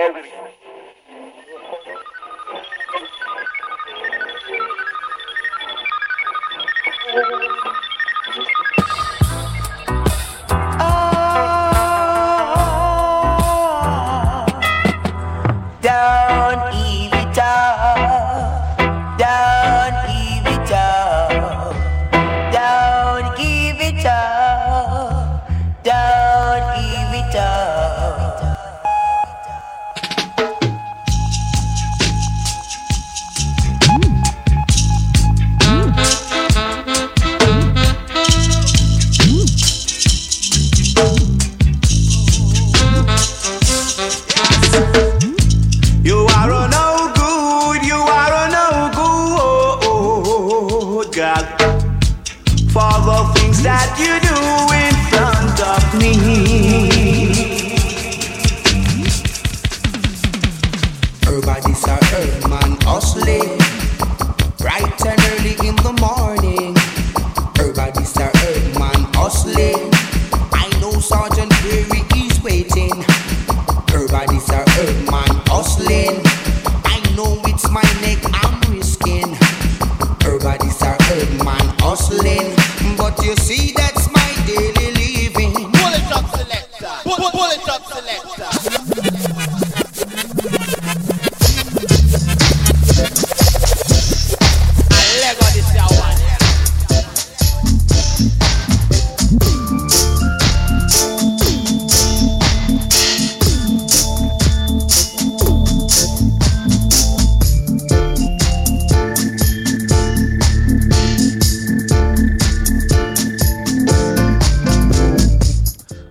everything.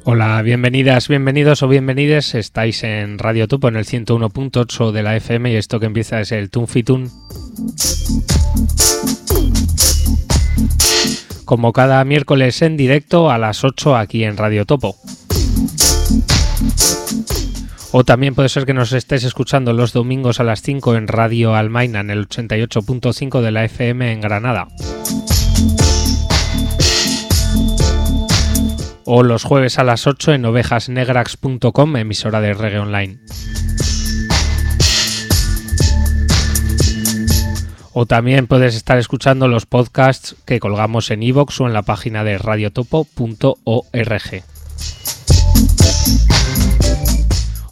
Bienvenidas, bienvenidos o bienvenides. Estáis en Radio Tupo en el 101.8 de la FM y esto que empieza es el Tunfitun. Como cada miércoles en directo a las 8 aquí en Radio Topo. O también puede ser que nos estés escuchando los domingos a las 5 en Radio Almaina en el 88.5 de la FM en Granada. O los jueves a las 8 en ovejasnegrax.com, emisora de reggae online. O también puedes estar escuchando los podcasts que colgamos en iVoox o en la página de radiotopo.org.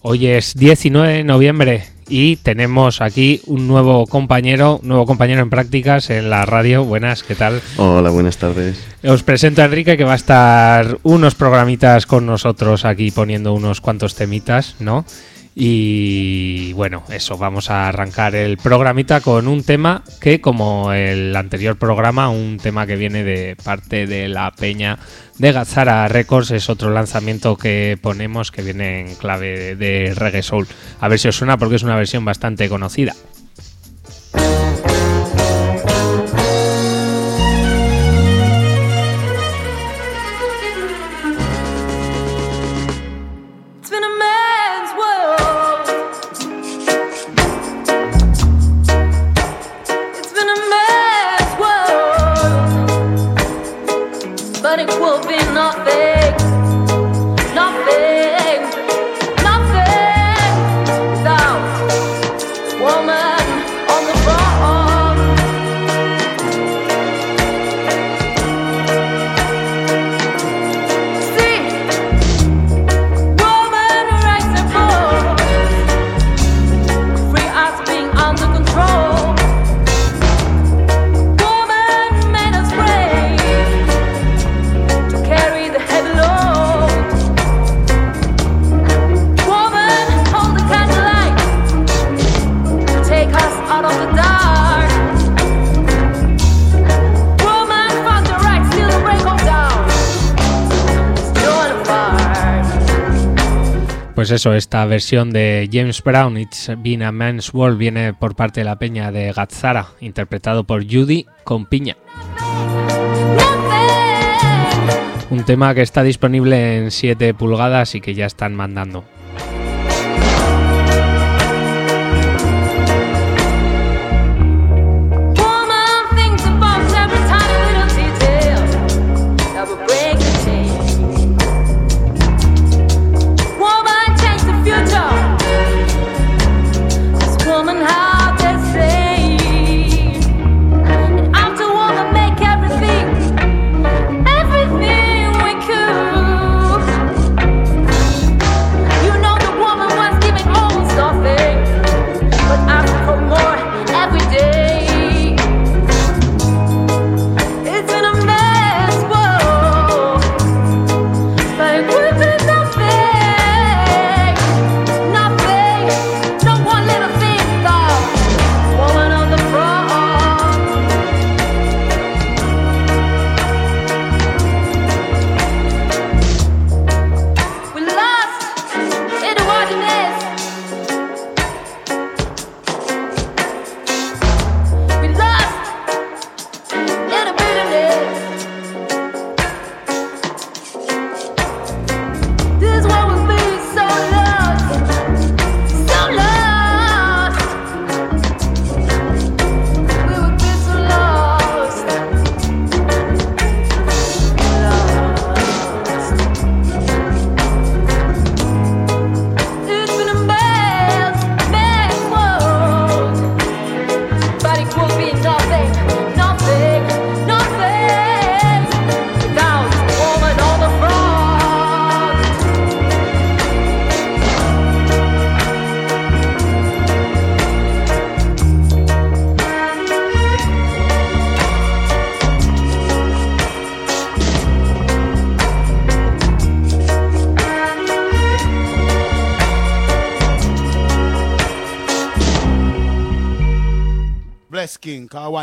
Hoy es 19 de noviembre y tenemos aquí un nuevo compañero, nuevo compañero en prácticas en la radio. Buenas, ¿qué tal? Hola, buenas tardes. Os presento a Enrique que va a estar unos programitas con nosotros aquí poniendo unos cuantos temitas, ¿no? Y bueno, eso, vamos a arrancar el programita con un tema que, como el anterior programa, un tema que viene de parte de la peña de Gazara Records, es otro lanzamiento que ponemos que viene en clave de reggae soul. A ver si os suena porque es una versión bastante conocida. Pues eso, esta versión de James Brown, It's Been a Man's World, viene por parte de la peña de Gazzara, interpretado por Judy con piña. Un tema que está disponible en 7 pulgadas y que ya están mandando.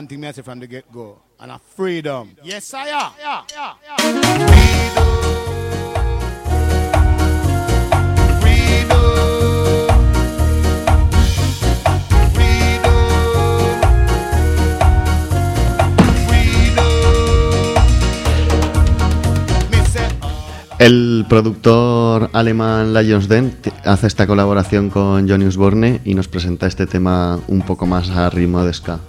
One thing me I say from the get go. And a freedom. Yes, I am. Yeah, yeah, yeah. Freedom. El productor alemán Lions Den hace esta colaboración con Johnny Osborne y nos presenta este tema un poco más a ritmo de ska.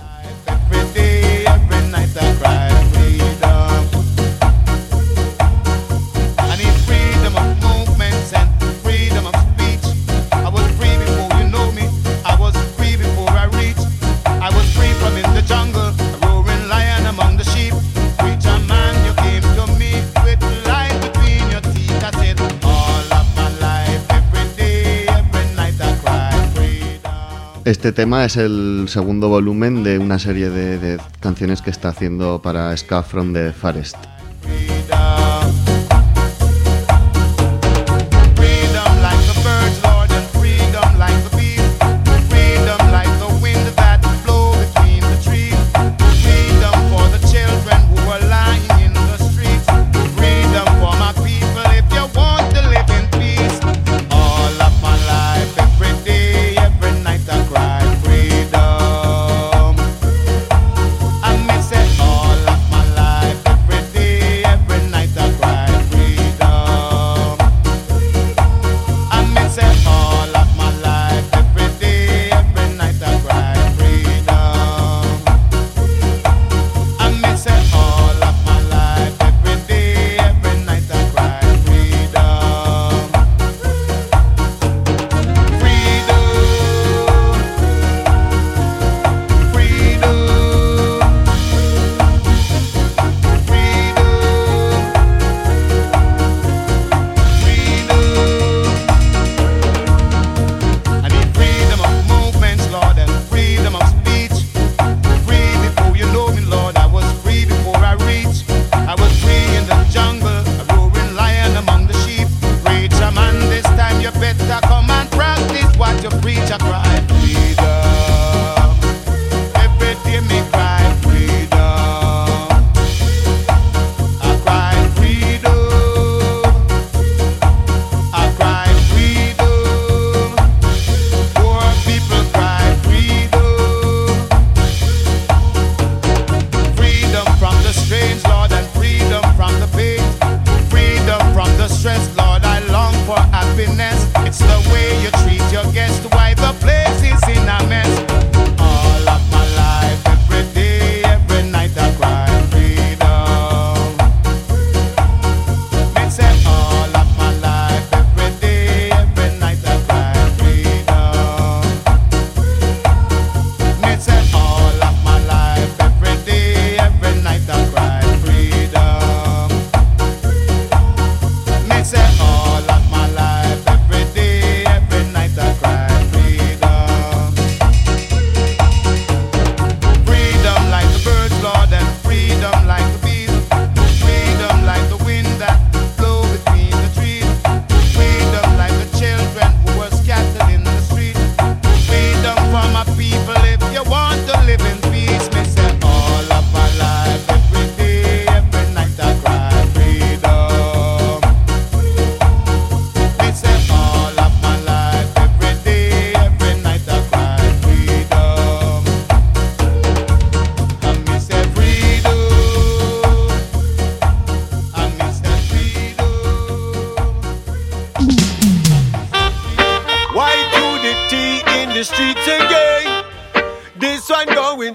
Este tema es el segundo volumen de una serie de, canciones que está haciendo para Ska from the Forest.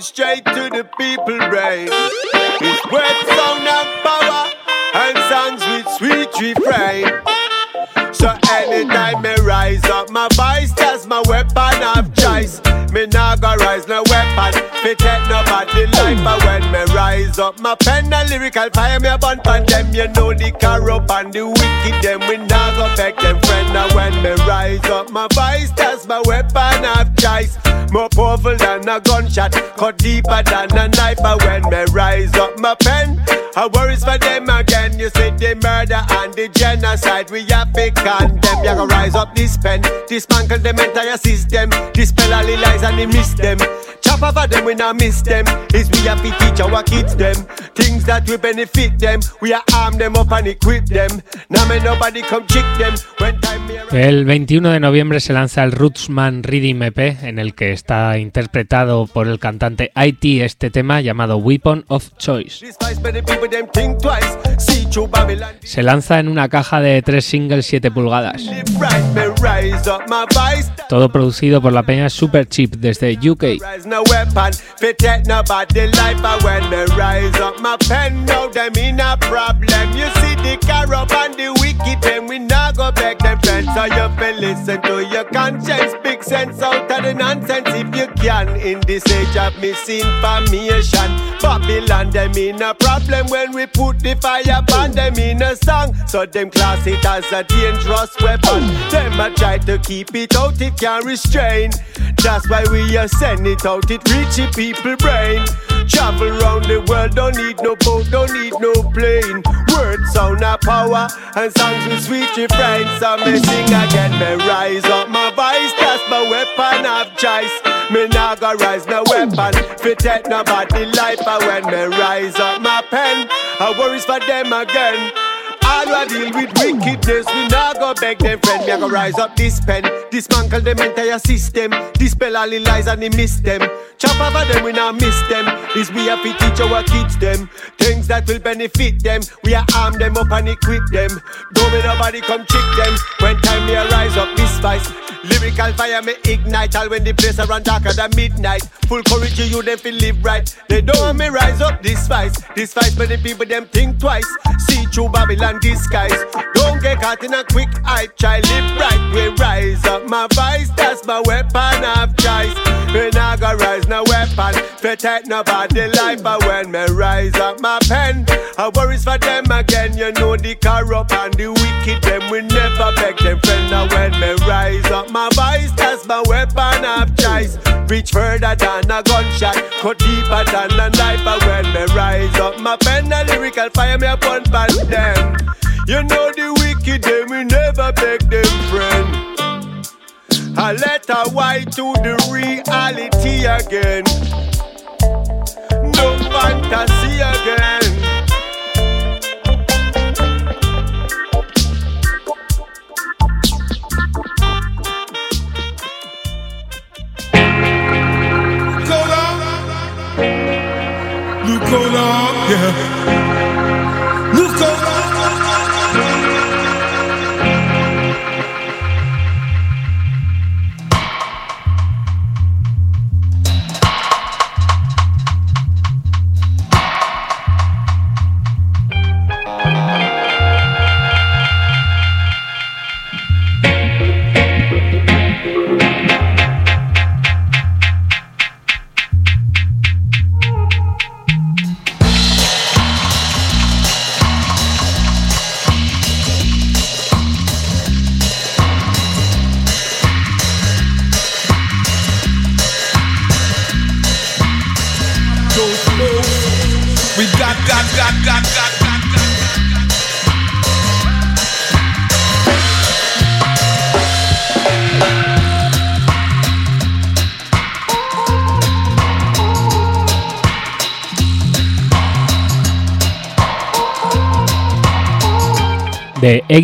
straight to the people brain. His words sound and power and songs with sweet refrain. So anytime me rise up, my voice just my weapon of choice. Me nah go rise no happen. Fi take nobody life, but when me rise up, my pen and lyrical fire me a burn pan them. You know the corrupt and the wicked them, we I go back them friend. Now when me rise up, my vice that's my weapon of choice. More powerful than a gunshot, cut deeper than a knife. When me rise up, my pen I worries for them again. You see the murder and the genocide. We have to condemn. You gonna rise up this pen, dismantle the entire system, dispel all the lies and the miss them. Chop over them, we not miss them. Is we have to teach our kids them things that will benefit them. We are arm them up and equip them. Now may nobody come trick them. When time El 21 de noviembre se lanza el Rootsman Reading EP, en el que está interpretado por el cantante IT este tema llamado Weapon of Choice. Se lanza en una caja de 3 singles 7 pulgadas. Todo producido por la peña Super Cheap desde UK. So you feel listen to your conscience. Big sense out of the nonsense if you can. In this age of misinformation, Babylon them in a problem when we put the fire upon them in a song. So them class it as a dangerous weapon. Them a try to keep it out, it can't restrain. That's why we are send it out, it reach the people brain. Travel round the world, don't need no boat, don't need no plane. Words sound of power, and songs with sweet refrain. So sing again, me rise up my voice, that's my weapon of choice. Me nah go rise no weapon, fit take nobody life, but when me rise up my pen, I worries for them again. All who deal with wickedness, we now go beg them friend. Me I go rise up this pen, dismantle them entire system, dispel all the lies and the miss them. Chop over them, we now miss them. This we have to teach our kids them things that will benefit them. We are arm them up and equip them. Don't let nobody come trick them. When time me rise up this vice. Lyrical fire me ignite all when the place around darker than midnight. Full courage to you them feel live right. They don't want me rise up this fight. This fight for the people them think twice. See through Babylon disguise. Don't get caught in a quick hype. Try live right. We rise up my vice. That's my weapon of choice. When I go rise no weapon. Protect nobody life. But when me rise up my pen, I worries for them again. You know the corrupt and the wicked. Them we never beg them friend. Now when me rise up my voice, that's my weapon of choice. Reach further than a gunshot, cut deeper than a knife. And when me rise up my pen, a lyrical fire me upon band them. You know the wicked, them we never beg them friend. I let a white to the reality again. No fantasy again.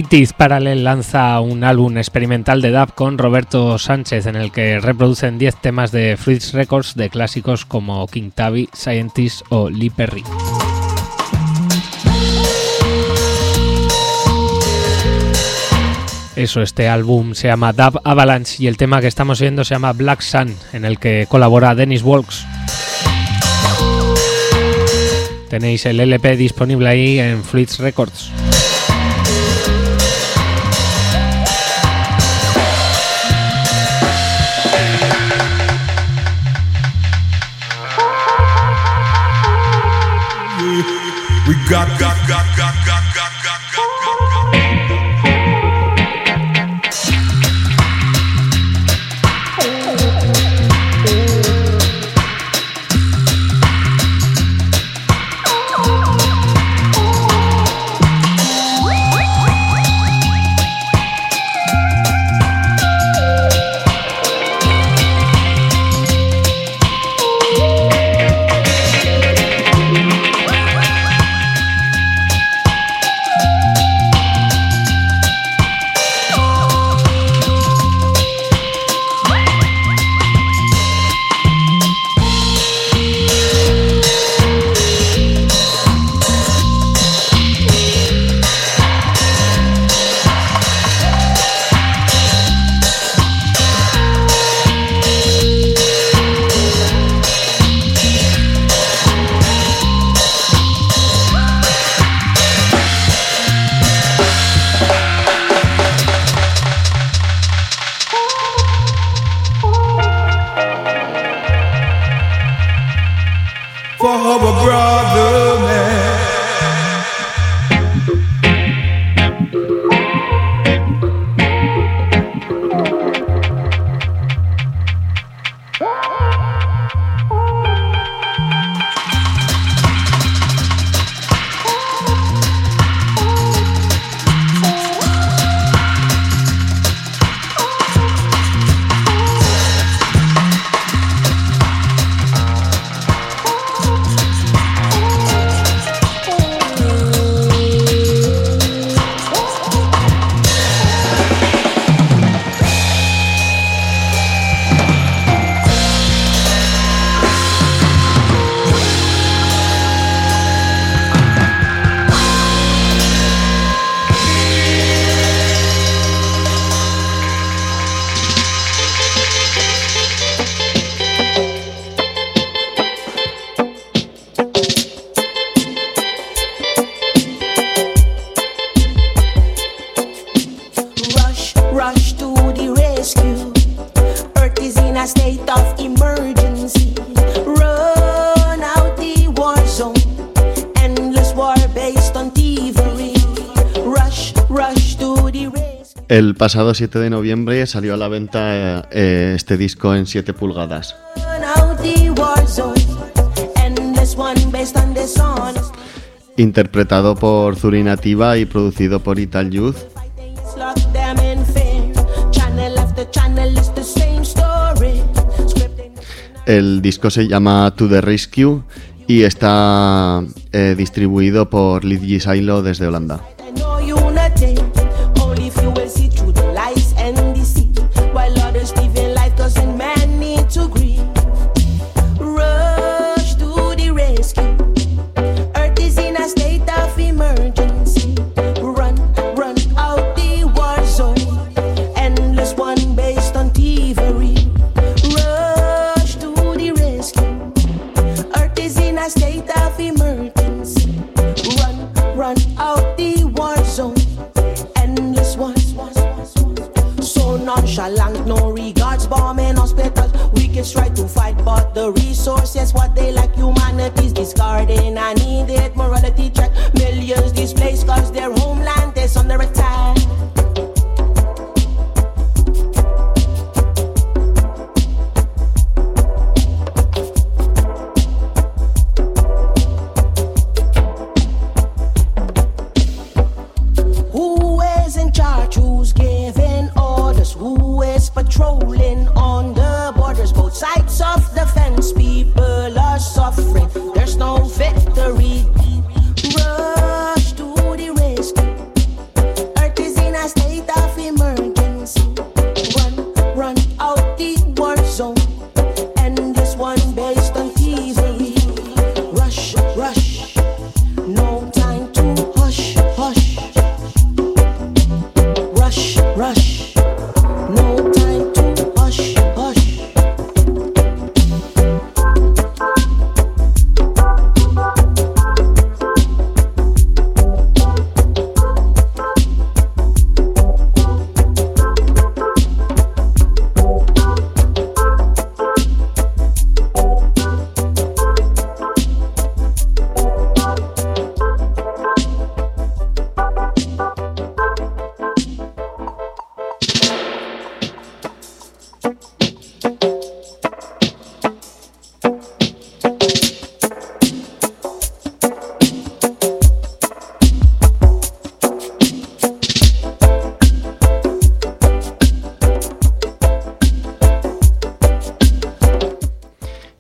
80s Parallel lanza un álbum experimental de dub con Roberto Sánchez en el que reproducen 10 temas de Fruits Records de clásicos como King Tabby, Scientist o Lee Perry. Eso, este álbum se llama Dub Avalanche y el tema que estamos oyendo se llama Black Sun, en el que colabora Dennis Walks. Tenéis el LP disponible ahí en Fruits Records. Got, got, got, El pasado 7 de noviembre salió a la venta eh, este disco en 7 pulgadas. Interpretado por Zuri Nativa y producido por Ital Youth. El disco se llama To the Rescue y está eh, distribuido por Lidgy Silo desde Holanda. Run, out the war zone. Endless ones. So nonchalant, no regards, bombing hospitals. We can try to fight, but the resources, what they lack, like, humanity's discarding. I need it, morality check. Millions displaced cause their homeland is under attack.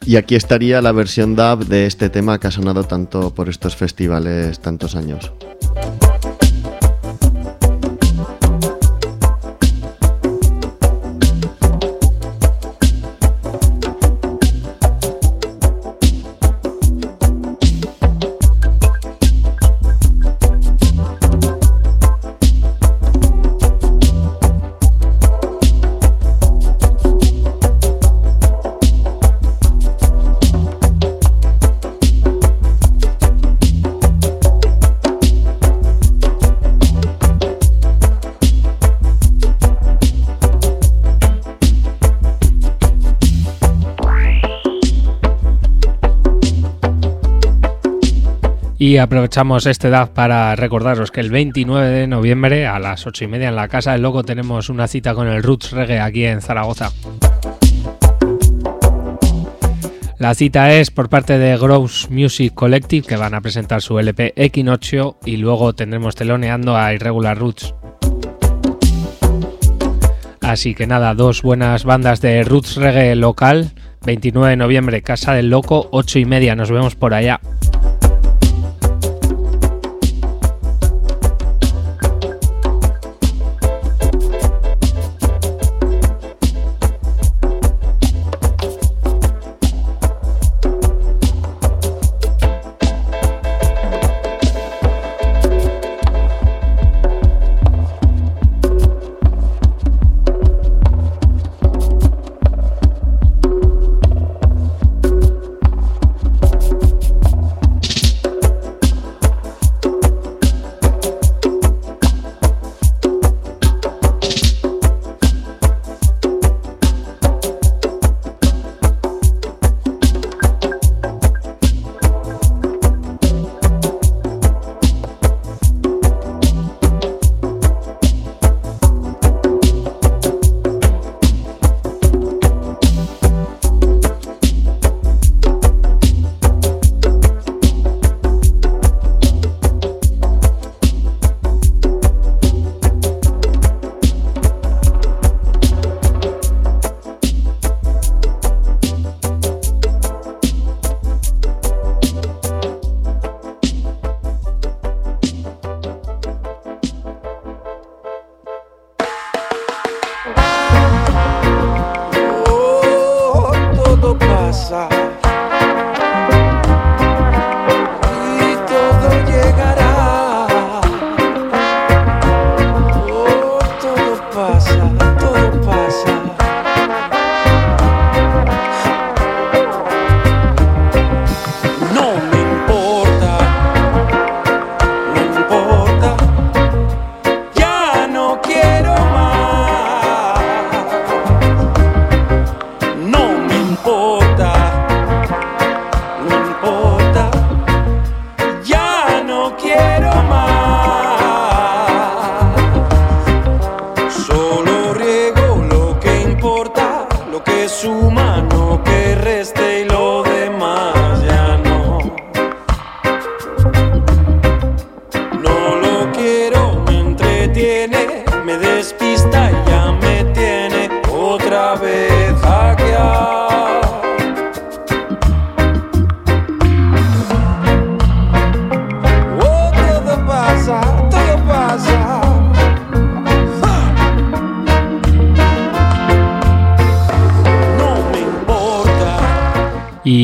Y aquí estaría la versión dub de este tema que ha sonado tanto por estos festivales tantos años. Aprovechamos este DAF para recordaros que el 29 de noviembre a las 8 y media en la Casa del Loco tenemos una cita con el Roots Reggae aquí en Zaragoza. La cita es por parte de Gross Music Collective que van a presentar su LP Equinoccio y luego tendremos teloneando a Irregular Roots. Así que nada, dos buenas bandas de Roots Reggae local. 29 de noviembre, Casa del Loco, 8 y media. Nos vemos por allá.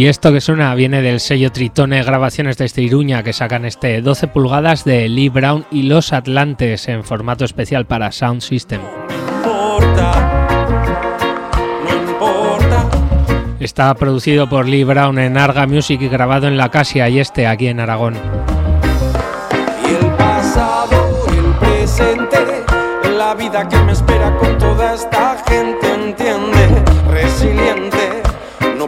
Y esto que suena viene del sello Tritone Grabaciones de Iruña que sacan este 12 pulgadas de Lee Brown y Los Atlantes en formato especial para Sound System. Está producido por Lee Brown en Arga Music y grabado en La Casia y este aquí en Aragón. Y el pasado, el presente, la vida que me espera con toda esta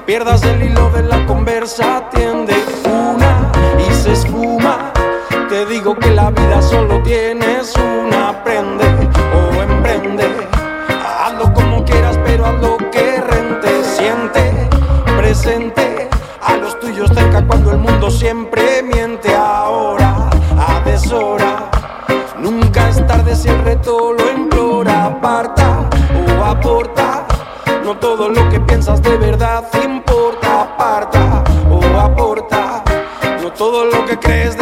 Pierdas el hilo de la conversa, atiende una y se esfuma. Te digo que la vida solo tienes una, aprende o emprende. Hazlo como quieras, pero haz lo que rente, siente, presente. A los tuyos cerca cuando el mundo siempre miente ahora, a deshora. Nunca es tarde si el reto lo implora, aparta o aporta. No todo lo que piensas de verdad aparta o aporta. No todo lo que crees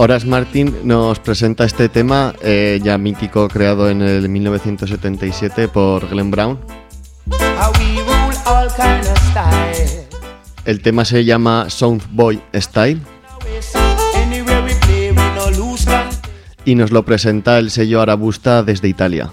Horas Martin nos presenta este tema eh, ya mítico creado en el 1977 por Glenn Brown. El tema se llama Sound Boy Style y nos lo presenta el sello Arabusta desde Italia.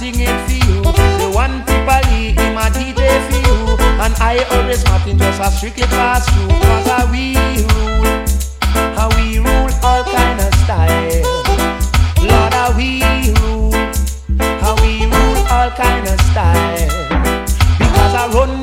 sing it for you. The one people he, him a DJ for you. And I always Martin just a trick it pass through. Cause how we rule, how we rule all kind of style. Lord, how we rule, how we rule all kind of style. Because I run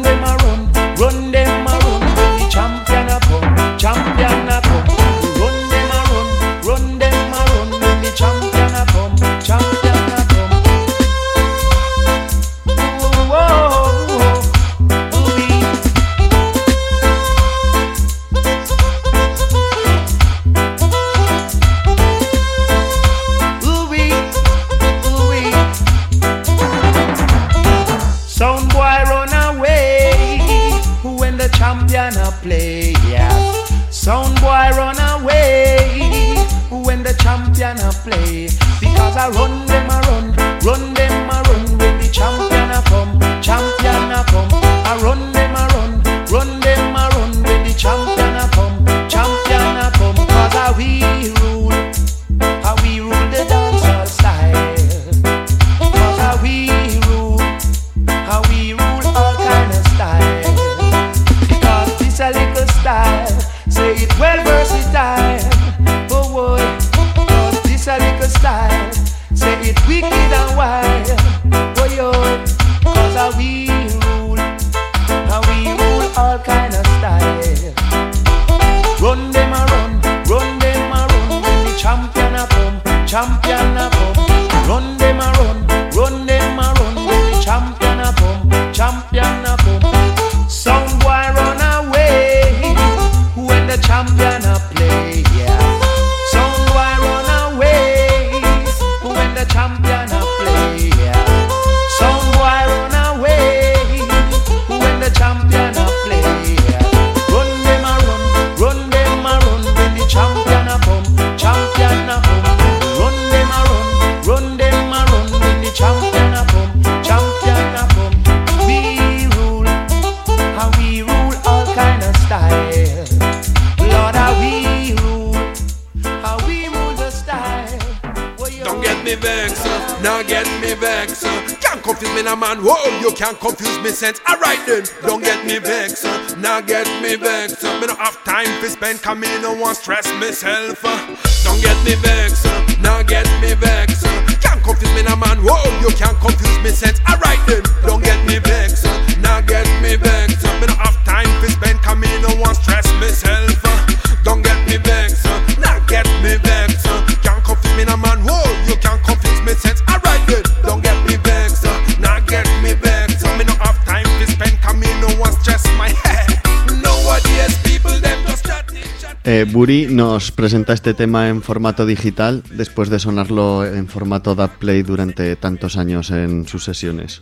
Buri nos presenta este tema en formato digital después de sonarlo en formato DAB Play durante tantos años en sus sesiones.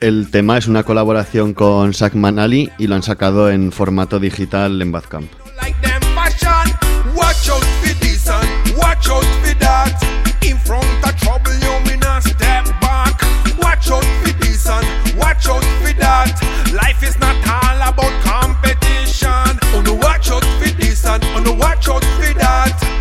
El tema es una colaboración con Sackman Ali y lo han sacado en formato digital en Badcamp. to watch out for that.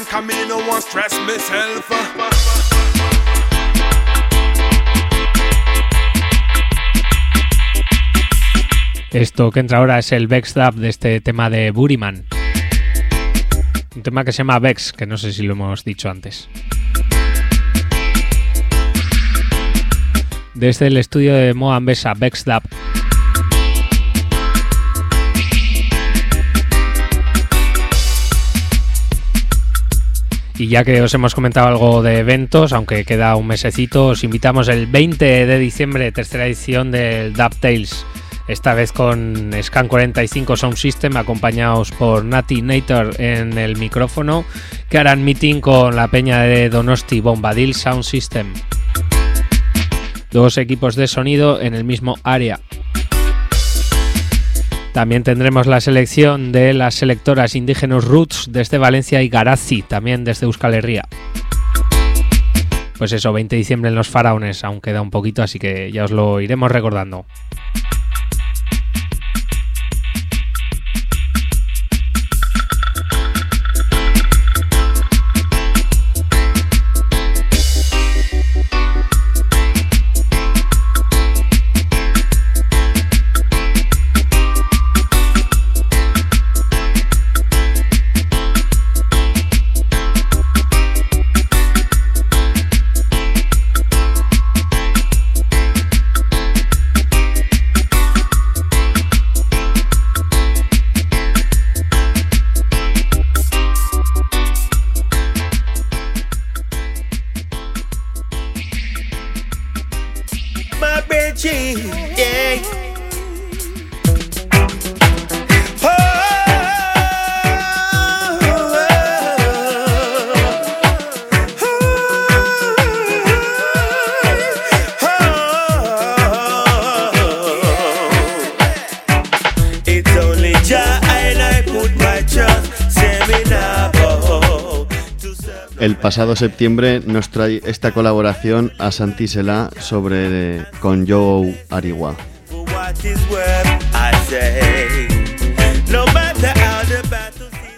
mind, me no. Esto que entra ahora es el backstab de este tema de Buriman. Un tema que se llama Vex, que no sé si lo hemos dicho antes. Desde el estudio de Moambesa Backstab Y ya que os hemos comentado algo de eventos, aunque queda un mesecito, os invitamos el 20 de diciembre, tercera edición del Dub Tales. Esta vez con Scan 45 Sound System, acompañados por Nati Nator en el micrófono, que harán meeting con la peña de Donosti Bombadil Sound System. Dos equipos de sonido en el mismo área. También tendremos la selección de las selectoras indígenas Roots desde Valencia y Garazzi, también desde Euskal Herria. Pues eso, 20 de diciembre en los faraones, aún queda un poquito, así que ya os lo iremos recordando. El pasado septiembre nos trae esta colaboración a Santi Sela sobre con Joe Ariwa.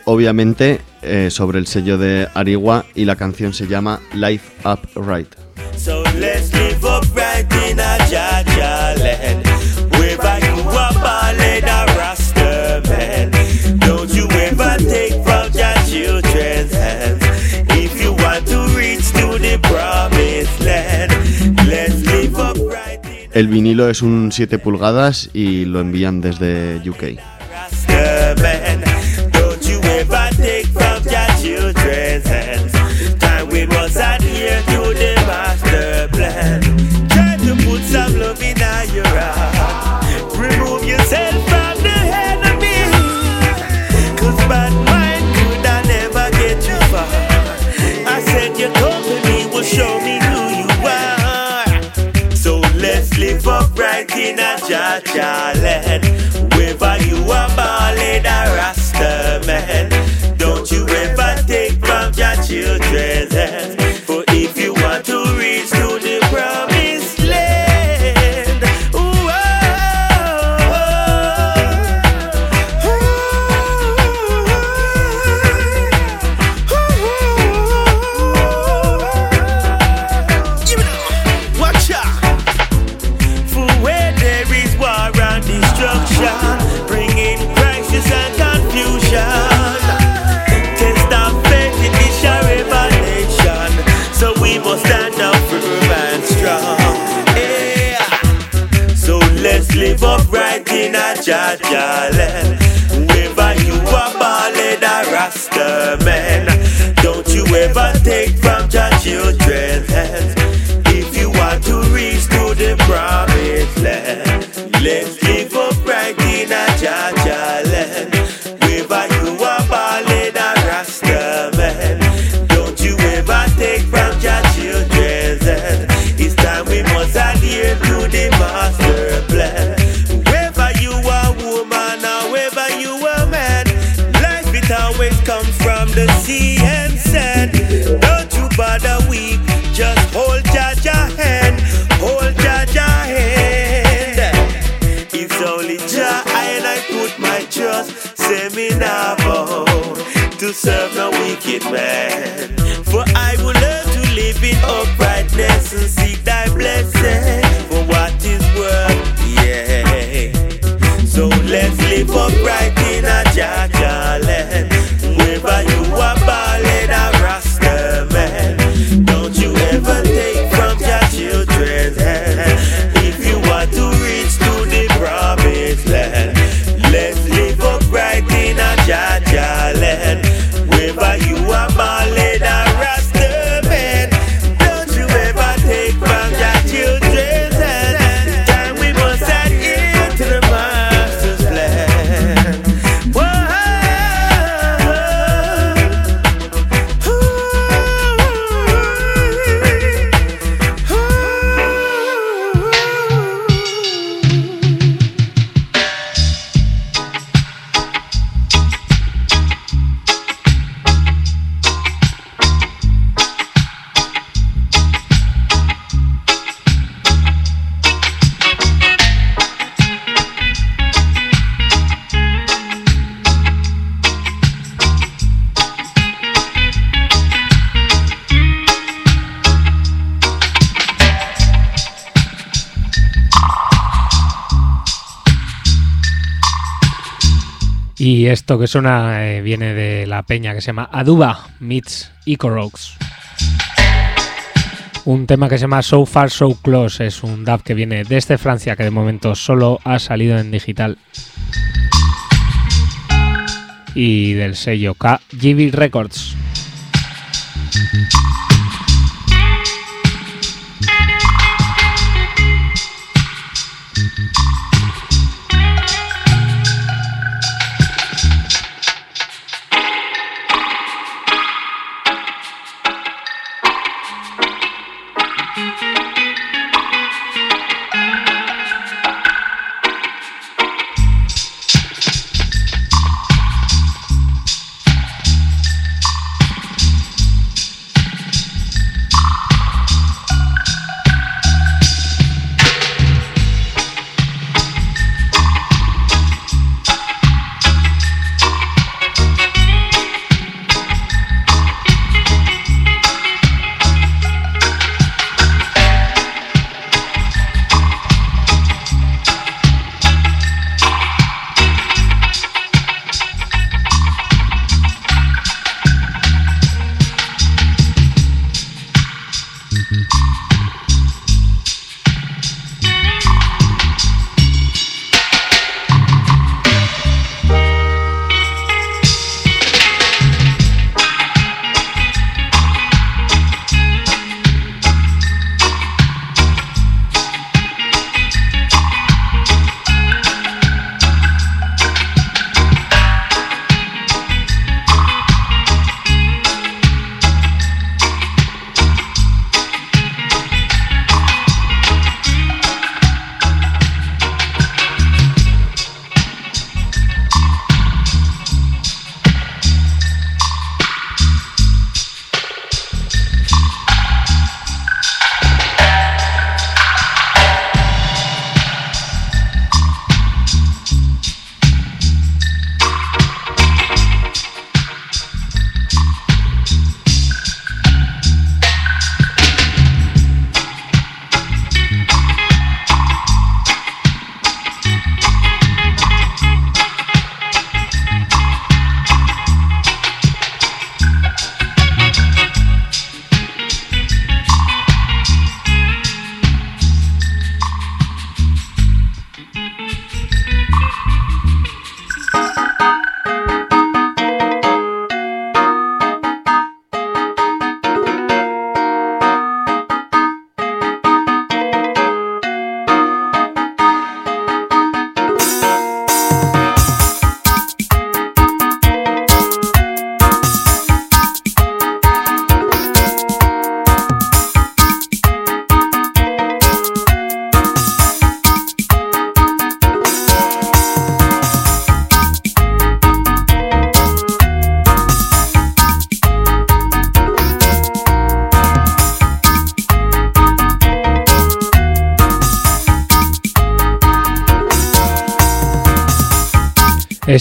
Obviamente eh, sobre el sello de Ariwa y la canción se llama Life Upright. So El vinilo es un 7 pulgadas y lo envían desde UK. in a land. Wherever you are ballin' a rock. a darling. Eh? Whenever you are ballin' a rasta man, don't you ever take from your children's hands. Eh? If you want to reach to the promised land, let's live up right in a Jah wicked man. For I would love to live it upright. Y esto que suena eh, viene de la peña que se llama Aduba Meets Icorox. Un tema que se llama So Far So Close es un dub que viene desde Francia que de momento solo ha salido en digital. Y del sello KGB Records.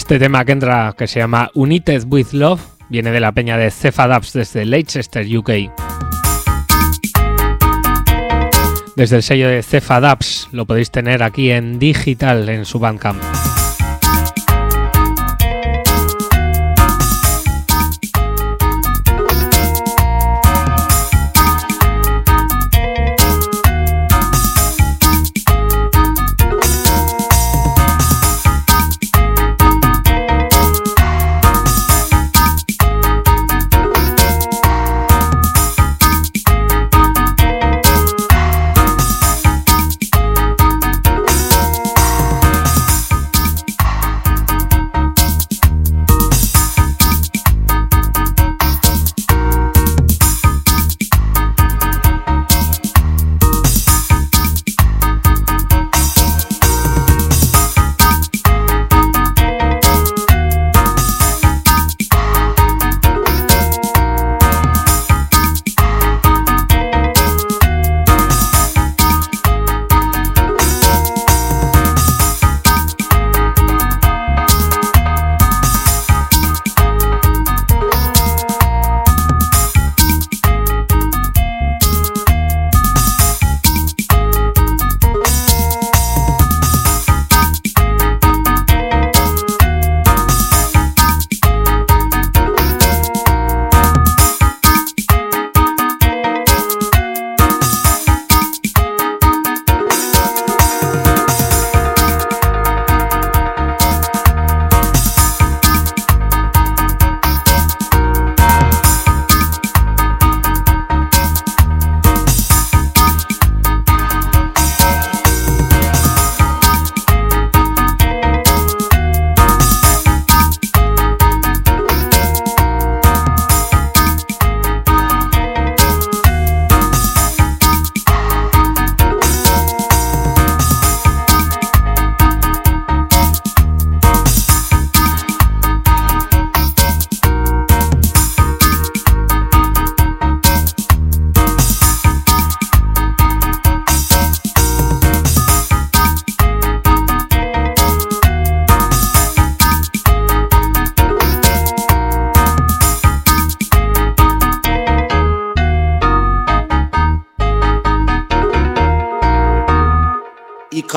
Este tema que entra, que se llama United with Love, viene de la peña de Cefa Dubs desde Leicester, UK. Desde el sello de Cefa Dubs lo podéis tener aquí en digital en su Bandcamp.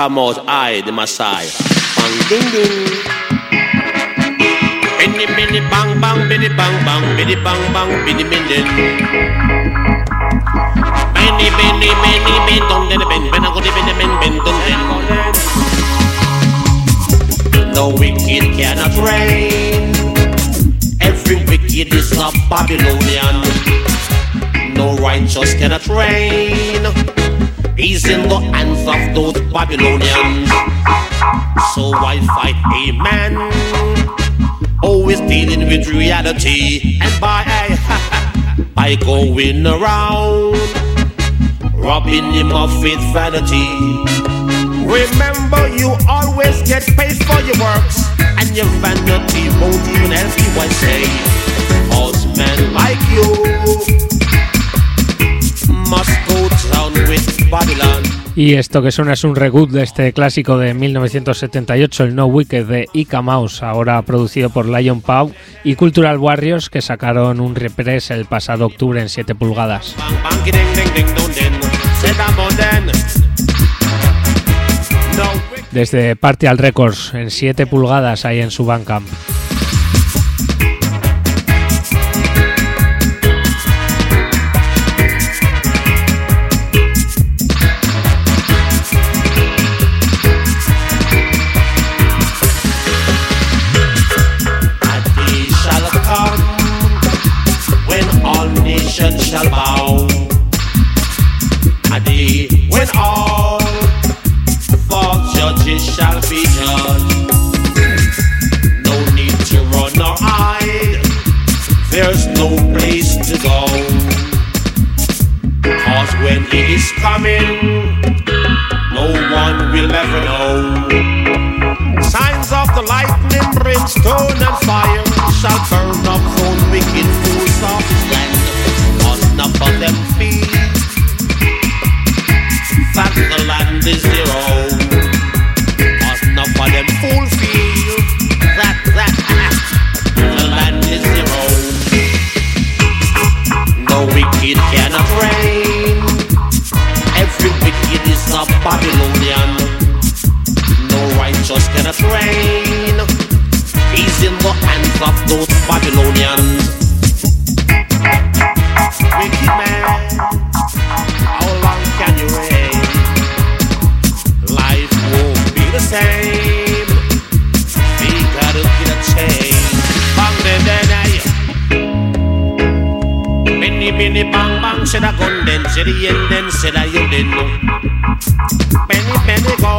Out, I, the Messiah. Bang, ding, ding. Biddy, biddy, bang, bang, biddy, bang, bang, biddy, bang, bang, biddy, biddy. Benny, benny, benny, ben, don, den, ben, ben, go, ben, ben, ben, don, den, The wicked cannot reign. Every wicked is a Babylonian. No righteous cannot reign. He's in the hands of those Babylonians. So I fight a man always dealing with reality, and by by going around robbing him of his vanity. Remember, you always get paid for your works, and your vanity won't even help you. I say, cause men like you Y esto que suena es un reboot de este clásico de 1978, el No Wicked de Ika Mouse, ahora producido por Lion Pau y Cultural Warriors, que sacaron un repres el pasado octubre en 7 pulgadas. Desde Partial Records en 7 pulgadas ahí en su Bandcamp. Coming, no one will ever know. Signs of the lightning, brimstone, and fire shall burn up those wicked fools of land enough of them feel that the land is Babylonian. No righteous cannot reign. He's in the hands of those Babylonians. Wicked man, how long can you reign? Life won't be the same. We gotta get a change. Bang then then I. Mini mini bang bang, said a gun then, said the end then, said a you then. Penny penny go,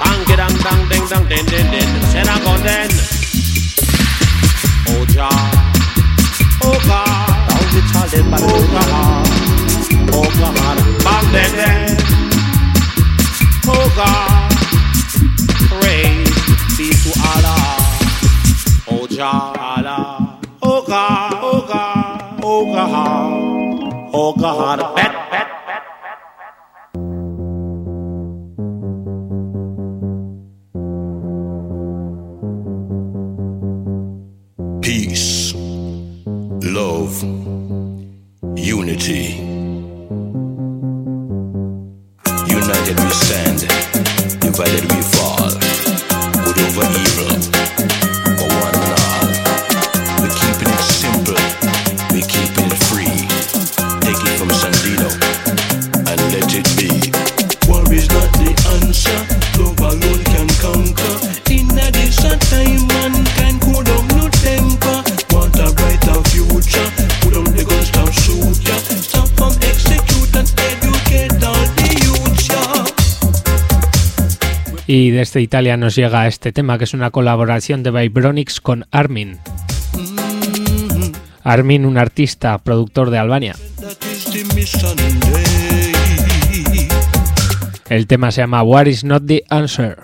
bang dang dang ding dang ding ding ding, said a gun then. Oh Jah, oh God, how we challenge by oh God, oh God, bang then then. Oh God, praise be to Allah. Oh Jah, Allah. Oh God, oh God, oh God, oh God. Bet, bet, love, unity. United we stand, divided we Y desde Italia nos llega este tema, que es una colaboración de Vibronics con Armin. Armin, un artista, productor de Albania. El tema se llama What is not the answer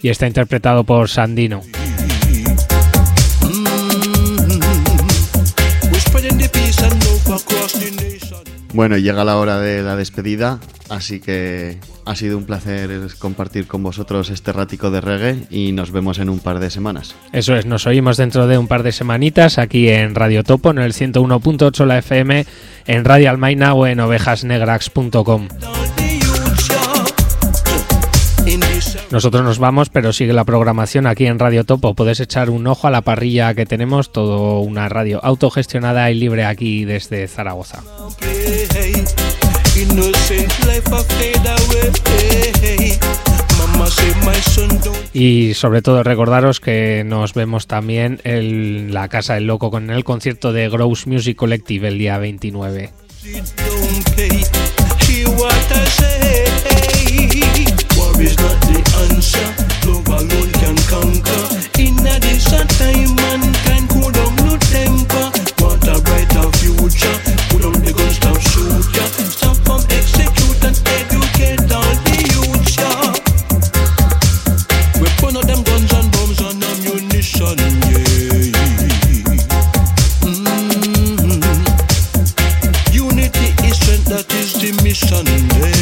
y está interpretado por Sandino. Bueno, llega la hora de la despedida, así que ha sido un placer compartir con vosotros este ratico de reggae y nos vemos en un par de semanas. Eso es, nos oímos dentro de un par de semanitas aquí en Radio Topo, en el 101.8 la FM, en Radio Almaina o en ovejasnegrax.com. Nosotros nos vamos, pero sigue la programación aquí en Radio Topo. Puedes echar un ojo a la parrilla que tenemos, todo una radio autogestionada y libre aquí desde Zaragoza. Y sobre todo recordaros que nos vemos también en la Casa del Loco con el concierto de Gross Music Collective el día 29. The mission. Hey.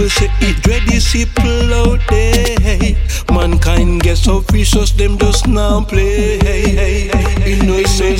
Bible say it ready people out there. Mankind get so vicious, them just now play. Innocent,